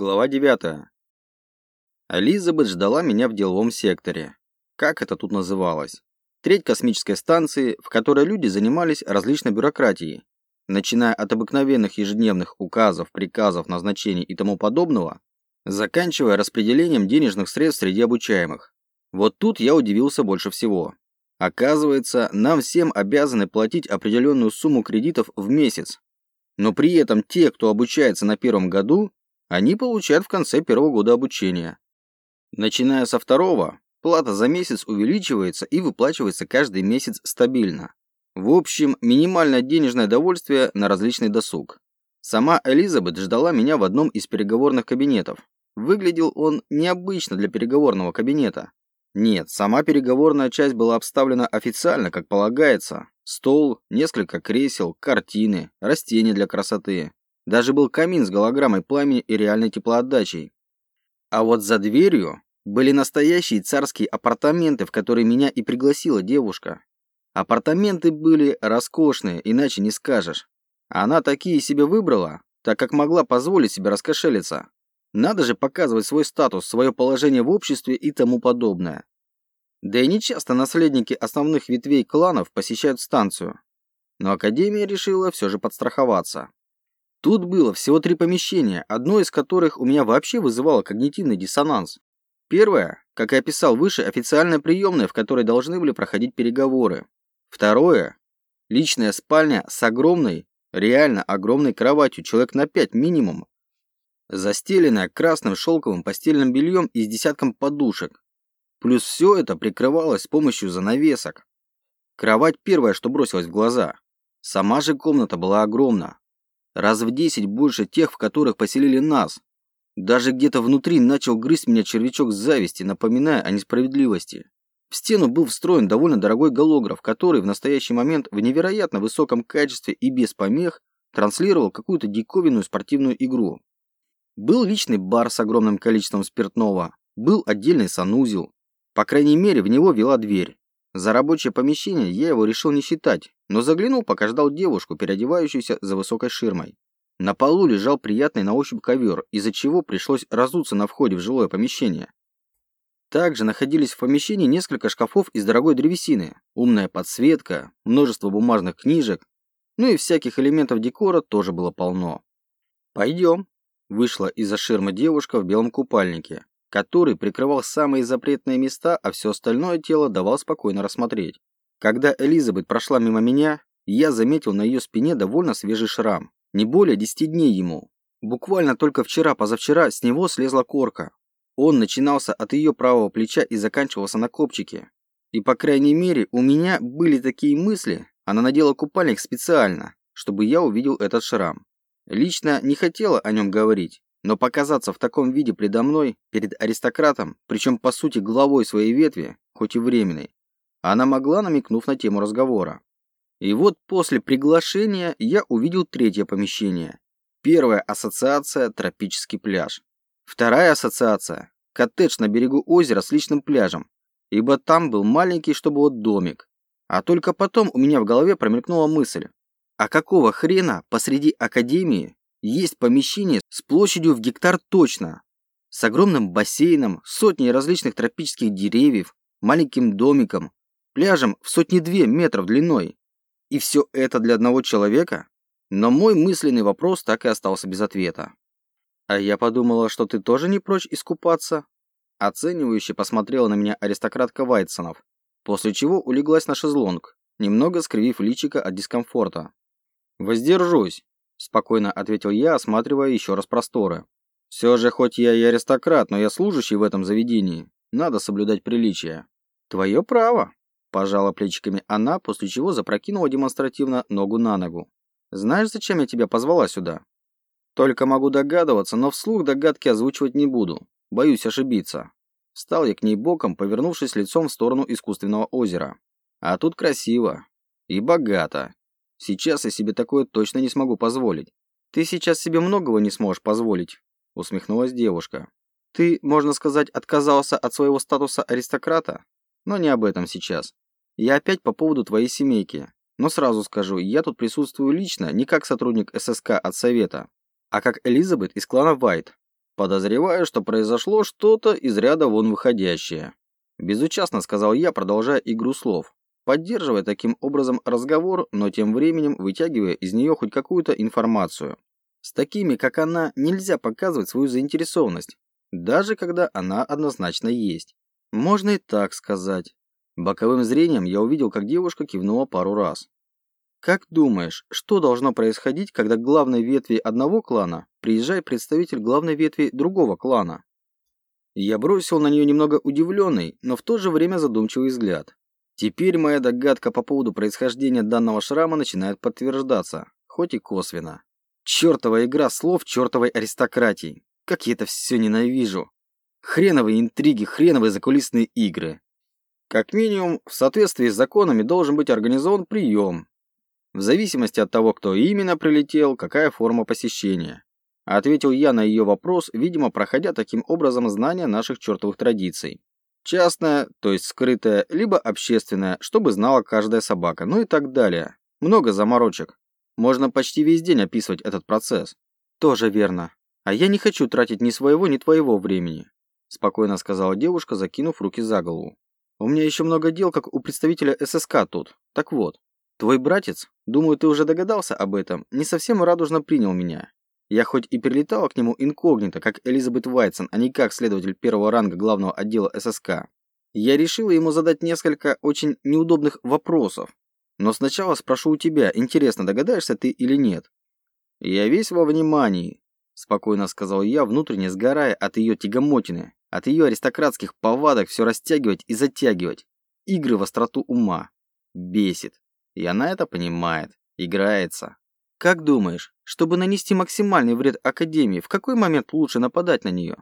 Глава 9. Элизабет ждала меня в деловом секторе. Как это тут называлось? Треть космической станции, в которой люди занимались различной бюрократией, начиная от обыкновенных ежедневных указов, приказов, назначений и тому подобного, заканчивая распределением денежных средств среди обучаемых. Вот тут я удивился больше всего. Оказывается, нам всем обязаны платить определенную сумму кредитов в месяц. Но при этом те, кто обучается на первом году, они получают в конце первого года обучения. Начиная со второго, плата за месяц увеличивается и выплачивается каждый месяц стабильно. В общем, минимальное денежное довольствие на различный досуг. Сама Элизабет ждала меня в одном из переговорных кабинетов. Выглядел он необычно для переговорного кабинета. Нет, сама переговорная часть была обставлена официально, как полагается. Стол, несколько кресел, картины, растения для красоты. Даже был камин с голограммой пламени и реальной теплоотдачей. А вот за дверью были настоящие царские апартаменты, в которые меня и пригласила девушка. Апартаменты были роскошные, иначе не скажешь. Она такие себе выбрала, так как могла позволить себе раскошелиться. Надо же показывать свой статус, свое положение в обществе и тому подобное. Да и не часто наследники основных ветвей кланов посещают станцию. Но Академия решила все же подстраховаться. Тут было всего три помещения, одно из которых у меня вообще вызывало когнитивный диссонанс. Первое, как и описал выше, официальная приемная, в которой должны были проходить переговоры. Второе, личная спальня с огромной, реально огромной кроватью, человек на пять минимум, застеленная красным шелковым постельным бельем и с десятком подушек. Плюс все это прикрывалось с помощью занавесок. Кровать первое, что бросилось в глаза. Сама же комната была огромна, Раз в десять больше тех, в которых поселили нас. Даже где-то внутри начал грызть меня червячок зависти, напоминая о несправедливости. В стену был встроен довольно дорогой голограф, который в настоящий момент в невероятно высоком качестве и без помех транслировал какую-то диковинную спортивную игру. Был личный бар с огромным количеством спиртного, был отдельный санузел. По крайней мере, в него вела дверь. За рабочее помещение я его решил не считать, но заглянул, пока ждал девушку, переодевающуюся за высокой ширмой. На полу лежал приятный на ощупь ковер, из-за чего пришлось разуться на входе в жилое помещение. Также находились в помещении несколько шкафов из дорогой древесины, умная подсветка, множество бумажных книжек, ну и всяких элементов декора тоже было полно. «Пойдем», – вышла из-за ширмы девушка в белом купальнике, который прикрывал самые запретные места, а все остальное тело давал спокойно рассмотреть. Когда Элизабет прошла мимо меня, я заметил на ее спине довольно свежий шрам. Не более 10 дней ему. Буквально только вчера-позавчера с него слезла корка. Он начинался от ее правого плеча и заканчивался на копчике. И по крайней мере у меня были такие мысли, она надела купальник специально, чтобы я увидел этот шрам. Лично не хотела о нем говорить, но показаться в таком виде предо мной, перед аристократом, причем по сути главой своей ветви, хоть и временной, она могла, намекнув на тему разговора. И вот после приглашения я увидел третье помещение. Первая ассоциация – тропический пляж. Вторая ассоциация – коттедж на берегу озера с личным пляжем, ибо там был маленький, чтобы вот домик. А только потом у меня в голове промелькнула мысль, а какого хрена посреди академии есть помещение с площадью в гектар точно, с огромным бассейном, сотней различных тропических деревьев, маленьким домиком, пляжем в сотни-две метров длиной. И все это для одного человека? Но мой мысленный вопрос так и остался без ответа. А я подумала, что ты тоже не прочь искупаться. Оценивающе посмотрела на меня аристократка Вайтсонов, после чего улеглась на шезлонг, немного скривив личико от дискомфорта. «Воздержусь», спокойно ответил я, осматривая еще раз просторы. Все же, хоть я и аристократ, но я служащий в этом заведении. Надо соблюдать приличия. Твое право, пожала плечиками она, после чего запрокинула демонстративно ногу на ногу. Знаешь, зачем я тебя позвала сюда? Только могу догадываться, но вслух догадки озвучивать не буду. Боюсь ошибиться. Встал я к ней боком, повернувшись лицом в сторону искусственного озера. А тут красиво. И богато. Сейчас я себе такое точно не смогу позволить. Ты сейчас себе многого не сможешь позволить, усмехнулась девушка. Ты, можно сказать, отказался от своего статуса аристократа? Но не об этом сейчас. Я опять по поводу твоей семейки. Но сразу скажу, я тут присутствую лично не как сотрудник ССК от Совета, а как Элизабет из клана Вайт. Подозреваю, что произошло что-то из ряда вон выходящее. Безучастно сказал я, продолжая игру слов, поддерживая таким образом разговор, но тем временем вытягивая из нее хоть какую-то информацию. С такими, как она, нельзя показывать свою заинтересованность, даже когда она однозначно есть. Можно и так сказать. Боковым зрением я увидел, как девушка кивнула пару раз. Как думаешь, что должно происходить, когда к главной ветви одного клана приезжает представитель главной ветви другого клана? Я бросил на нее немного удивленный, но в то же время задумчивый взгляд. Теперь моя догадка по поводу происхождения данного шрама начинает подтверждаться, хоть и косвенно. Чертова игра слов чертовой аристократии. Как я это все ненавижу. Хреновые интриги, хреновые закулисные игры. Как минимум, в соответствии с законами должен быть организован прием, в зависимости от того, кто именно прилетел, какая форма посещения. Ответил я на ее вопрос, видимо, проходя таким образом знания наших чертовых традиций. Частная, то есть скрытая, либо общественная, чтобы знала каждая собака, ну и так далее. Много заморочек. Можно почти весь день описывать этот процесс. Тоже верно. А я не хочу тратить ни своего, ни твоего времени. Спокойно сказала девушка, закинув руки за голову. У меня еще много дел, как у представителя ССК тут. Так вот, Твой братец, думаю, ты уже догадался об этом, не совсем радужно принял меня. Я хоть и перелетала к нему инкогнито, как Элизабет Вайтсон, а не как следователь первого ранга главного отдела ССК, я решила ему задать несколько очень неудобных вопросов. Но сначала спрошу у тебя, интересно, догадаешься ты или нет? Я весь во внимании, спокойно сказал я, внутренне сгорая от ее тягомотины, от ее аристократских повадок все растягивать и затягивать. Игры в остроту ума. Бесит. И она это понимает. Играется. Как думаешь, чтобы нанести максимальный вред Академии, в какой момент лучше нападать на нее?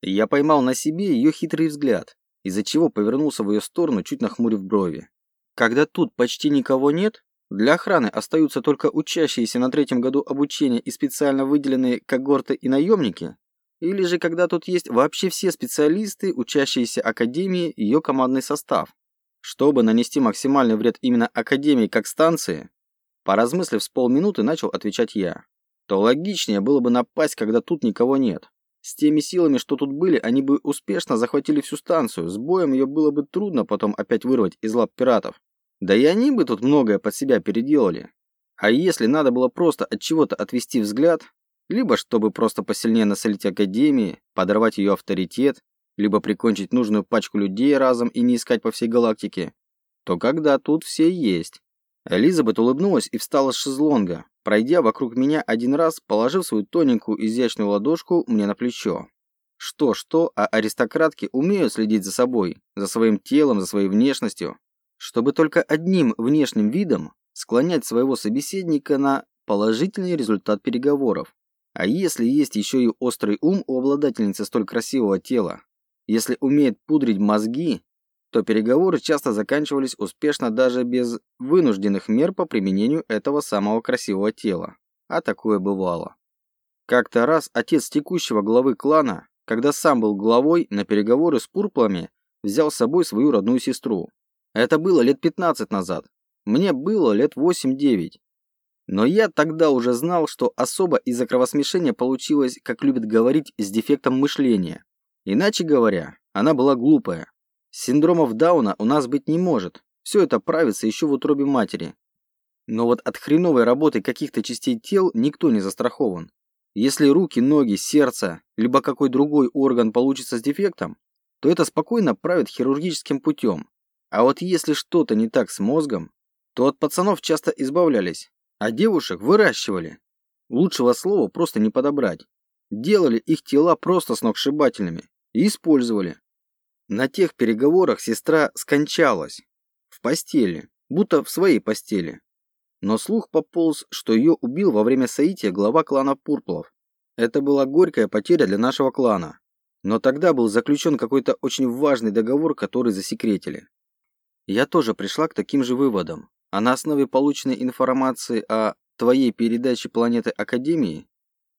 Я поймал на себе ее хитрый взгляд, из-за чего повернулся в ее сторону, чуть нахмурив брови. Когда тут почти никого нет, для охраны остаются только учащиеся на третьем году обучения и специально выделенные когорты и наемники, или же когда тут есть вообще все специалисты, учащиеся Академии, ее командный состав. Чтобы нанести максимальный вред именно Академии как станции, поразмыслив с полминуты, начал отвечать я, то логичнее было бы напасть, когда тут никого нет. С теми силами, что тут были, они бы успешно захватили всю станцию, с боем ее было бы трудно потом опять вырвать из лап пиратов. Да и они бы тут многое под себя переделали. А если надо было просто от чего-то отвести взгляд, либо чтобы просто посильнее насолить Академии, подорвать ее авторитет, либо прикончить нужную пачку людей разом и не искать по всей галактике, то когда тут все есть. Элизабет улыбнулась и встала с шезлонга, пройдя вокруг меня один раз, положив свою тоненькую изящную ладошку мне на плечо. Что-что, а аристократки умеют следить за собой, за своим телом, за своей внешностью, чтобы только одним внешним видом склонять своего собеседника на положительный результат переговоров. А если есть еще и острый ум у обладательницы столь красивого тела, если умеет пудрить мозги, то переговоры часто заканчивались успешно даже без вынужденных мер по применению этого самого красивого тела. А такое бывало. Как-то раз отец текущего главы клана, когда сам был главой, на переговоры с пурплами взял с собой свою родную сестру. Это было лет 15 назад. Мне было лет 8-9. Но я тогда уже знал, что особо из-за кровосмешения получилось, как любят говорить, с дефектом мышления. Иначе говоря, она была глупая. Синдромов Дауна у нас быть не может. Все это правится еще в утробе матери. Но вот от хреновой работы каких-то частей тел никто не застрахован. Если руки, ноги, сердце, либо какой другой орган получится с дефектом, то это спокойно правят хирургическим путем. А вот если что-то не так с мозгом, то от пацанов часто избавлялись, а девушек выращивали. Лучшего слова просто не подобрать. Делали их тела просто сногсшибательными и использовали. На тех переговорах сестра скончалась. В постели, будто в своей постели. Но слух пополз, что ее убил во время соития глава клана Пурплов. Это была горькая потеря для нашего клана. Но тогда был заключен какой-то очень важный договор, который засекретили. Я тоже пришла к таким же выводам. А на основе полученной информации о твоей передаче планеты Академии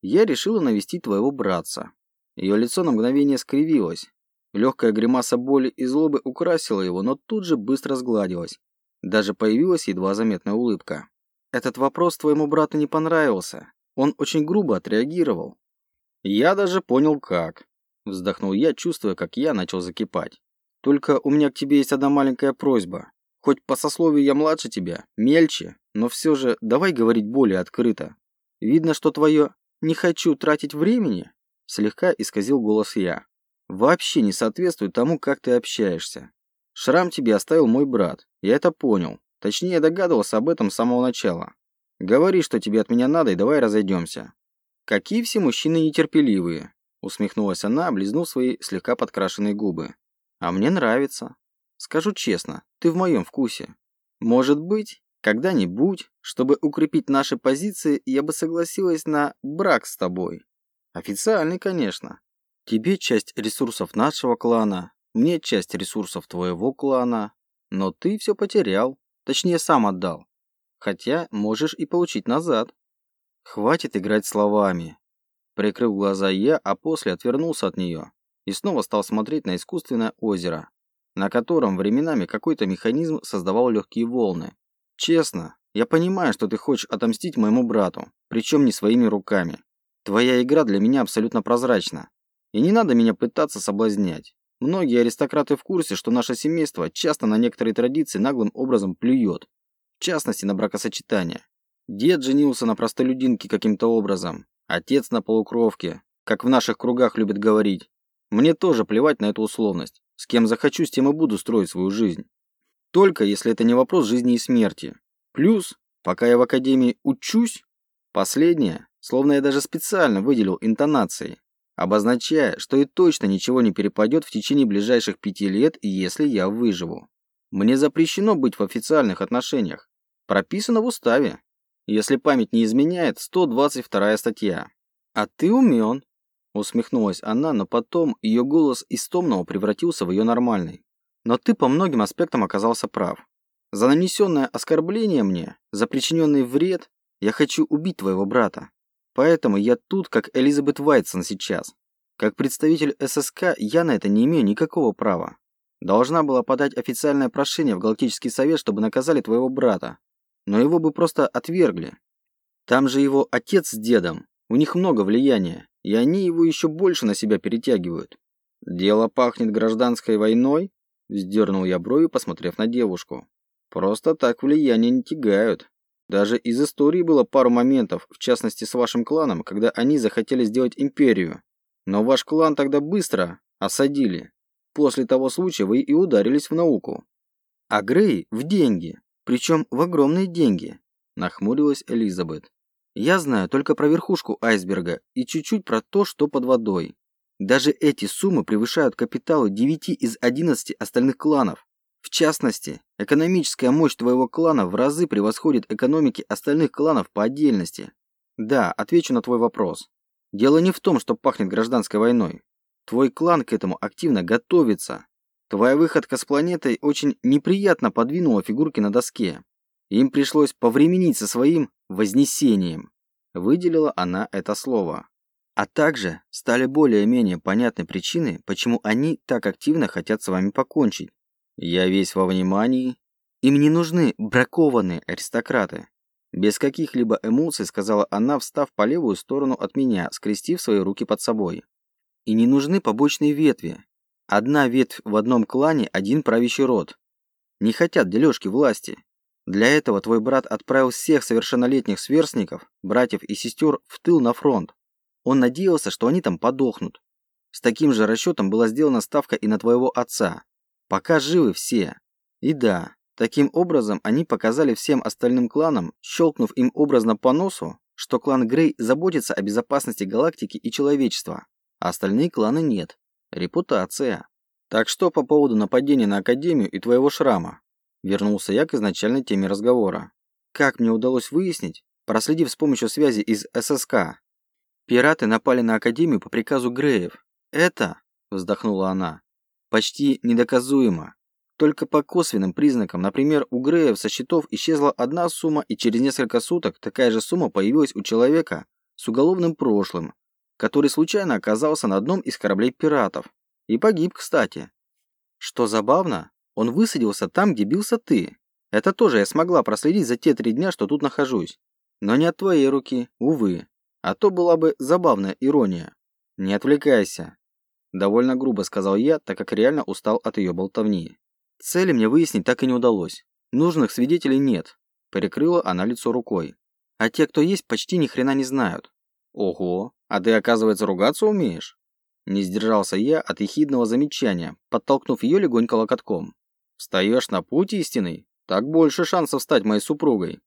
я решила навестить твоего братца. Ее лицо на мгновение скривилось. Легкая гримаса боли и злобы украсила его, но тут же быстро сгладилась. Даже появилась едва заметная улыбка. Этот вопрос твоему брату не понравился. Он очень грубо отреагировал. Я даже понял как. Вздохнул я, чувствуя, как я начал закипать. Только у меня к тебе есть одна маленькая просьба. Хоть по сословию я младше тебя, мельче, но все же давай говорить более открыто. Видно, что твое «не хочу тратить времени» слегка исказил голос я. Вообще не соответствует тому, как ты общаешься. Шрам тебе оставил мой брат. Я это понял. Точнее, догадывался об этом с самого начала. Говори, что тебе от меня надо, и давай разойдемся. Какие все мужчины нетерпеливые, усмехнулась она, облизнув свои слегка подкрашенные губы. А мне нравится. Скажу честно, ты в моем вкусе. Может быть, когда-нибудь, чтобы укрепить наши позиции, я бы согласилась на брак с тобой. Официальный, конечно. Тебе часть ресурсов нашего клана, мне часть ресурсов твоего клана. Но ты все потерял. Точнее, сам отдал. Хотя можешь и получить назад. Хватит играть словами. Прикрыл глаза я, а после отвернулся от нее и снова стал смотреть на искусственное озеро, на котором временами какой-то механизм создавал легкие волны. Честно, я понимаю, что ты хочешь отомстить моему брату, причем не своими руками. Твоя игра для меня абсолютно прозрачна. И не надо меня пытаться соблазнять. Многие аристократы в курсе, что наше семейство часто на некоторые традиции наглым образом плюет. В частности, на бракосочетание. Дед женился на простолюдинке каким-то образом. Отец на полукровке, как в наших кругах любят говорить. Мне тоже плевать на эту условность. С кем захочу, с тем и буду строить свою жизнь. Только если это не вопрос жизни и смерти. Плюс, пока я в академии учусь, последнее, словно я даже специально выделил интонацией, обозначая, что и точно ничего не перепадет в течение ближайших пяти лет, если я выживу. Мне запрещено быть в официальных отношениях. Прописано в уставе. Если память не изменяет, 122 статья. А ты умен. Усмехнулась она, но потом ее голос из томного превратился в ее нормальный. Но ты по многим аспектам оказался прав. За нанесенное оскорбление мне, за причиненный вред, я хочу убить твоего брата. Поэтому я тут, как Элизабет Вайтсон сейчас. Как представитель ССК я на это не имею никакого права. Должна была подать официальное прошение в Галактический совет, чтобы наказали твоего брата. Но его бы просто отвергли. Там же его отец с дедом. У них много влияния, и они его еще больше на себя перетягивают. Дело пахнет гражданской войной? Вздернул я брови, посмотрев на девушку. Просто так влияние не тягают. Даже из истории было пару моментов, в частности с вашим кланом, когда они захотели сделать империю. Но ваш клан тогда быстро осадили. После того случая вы и ударились в науку. А Грей в деньги, причем в огромные деньги, нахмурилась Элизабет. Я знаю только про верхушку айсберга и чуть-чуть про то, что под водой. Даже эти суммы превышают капиталы 9 из 11 остальных кланов. В частности, экономическая мощь твоего клана в разы превосходит экономики остальных кланов по отдельности. Да, отвечу на твой вопрос. Дело не в том, что пахнет гражданской войной. Твой клан к этому активно готовится. Твоя выходка с планетой очень неприятно подвинула фигурки на доске. Им пришлось повременить со своим вознесением. Выделила она это слово. А также стали более-менее понятны причины, почему они так активно хотят с вами покончить. Я весь во внимании. Им не нужны бракованные аристократы. Без каких-либо эмоций сказала она, встав по левую сторону от меня, скрестив свои руки под собой. И не нужны побочные ветви. Одна ветвь в одном клане, один правящий род. Не хотят дележки власти. Для этого твой брат отправил всех совершеннолетних сверстников, братьев и сестер, в тыл на фронт. Он надеялся, что они там подохнут. С таким же расчетом была сделана ставка и на твоего отца. Пока живы все. И да, таким образом они показали всем остальным кланам, щелкнув им образно по носу, что клан Грей заботится о безопасности галактики и человечества, а остальные кланы нет. Репутация. Так что по поводу нападения на Академию и твоего шрама? Вернулся я к изначальной теме разговора. Как мне удалось выяснить, проследив с помощью связи из ССК? Пираты напали на Академию по приказу Греев. Это, вздохнула она, почти недоказуемо. Только по косвенным признакам, например, у Греев со счетов исчезла одна сумма, и через несколько суток такая же сумма появилась у человека с уголовным прошлым, который случайно оказался на одном из кораблей пиратов. И погиб, кстати. Что забавно, он высадился там, где бился ты. Это тоже я смогла проследить за те три дня, что тут нахожусь. Но не от твоей руки, увы. А то была бы забавная ирония. Не отвлекайся. Довольно грубо сказал я, так как реально устал от ее болтовни. Цели мне выяснить так и не удалось. Нужных свидетелей нет. Перекрыла она лицо рукой. А те, кто есть, почти ни хрена не знают. Ого, а ты, оказывается, ругаться умеешь? Не сдержался я от ехидного замечания, подтолкнув ее легонько локотком. Встаешь на путь истинный? Так больше шансов стать моей супругой.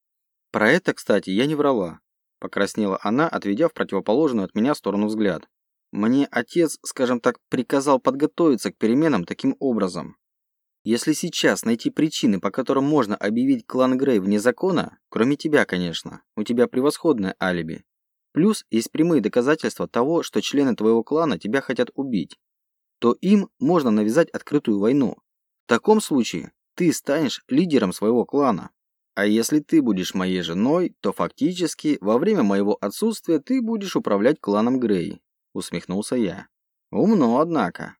Про это, кстати, я не врала. Покраснела она, отведя в противоположную от меня сторону взгляд. Мне отец, скажем так, приказал подготовиться к переменам таким образом. Если сейчас найти причины, по которым можно объявить клан Грей вне закона, кроме тебя, конечно, у тебя превосходное алиби. Плюс есть прямые доказательства того, что члены твоего клана тебя хотят убить, то им можно навязать открытую войну. В таком случае ты станешь лидером своего клана. А если ты будешь моей женой, то фактически во время моего отсутствия ты будешь управлять кланом Грей усмехнулся я. Умно, однако.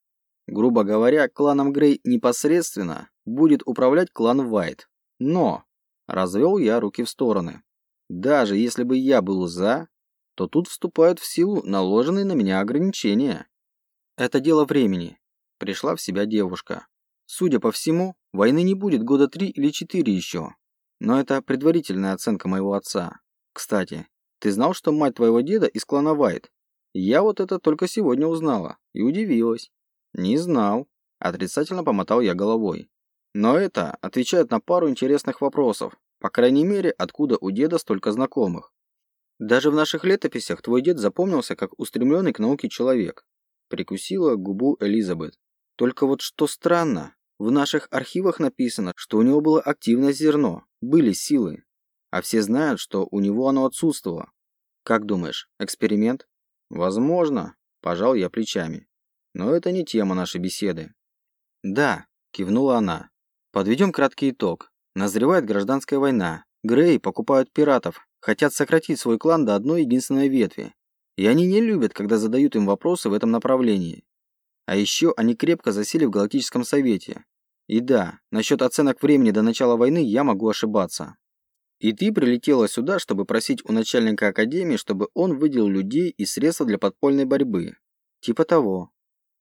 Грубо говоря, кланом Грей непосредственно будет управлять клан Вайт. Но, развел я руки в стороны. Даже если бы я был за, то тут вступают в силу наложенные на меня ограничения. Это дело времени. Пришла в себя девушка. Судя по всему, войны не будет года три или четыре еще. Но это предварительная оценка моего отца. Кстати, ты знал, что мать твоего деда из клана Вайт? Я вот это только сегодня узнала и удивилась. Не знал. Отрицательно помотал я головой. Но это отвечает на пару интересных вопросов. По крайней мере, откуда у деда столько знакомых. Даже в наших летописях твой дед запомнился как устремленный к науке человек. Прикусила губу Элизабет. Только вот что странно, в наших архивах написано, что у него было активное зерно, были силы. А все знают, что у него оно отсутствовало. Как думаешь, эксперимент? Возможно, пожал я плечами. Но это не тема нашей беседы. Да, кивнула она. Подведем краткий итог. Назревает гражданская война. Грей покупают пиратов, хотят сократить свой клан до одной единственной ветви. И они не любят, когда задают им вопросы в этом направлении. А еще они крепко засели в Галактическом Совете. И да, насчет оценок времени до начала войны я могу ошибаться. И ты прилетела сюда, чтобы просить у начальника академии, чтобы он выделил людей и средства для подпольной борьбы. Типа того.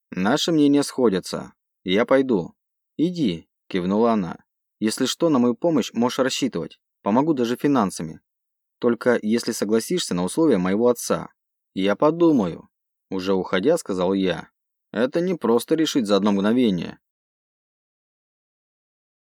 Наши мнения сходятся. Я пойду. Иди, кивнула она. Если что, на мою помощь можешь рассчитывать. Помогу даже финансами. Только если согласишься на условия моего отца. Я подумаю. Уже уходя, сказал я. Это не просто решить за одно мгновение.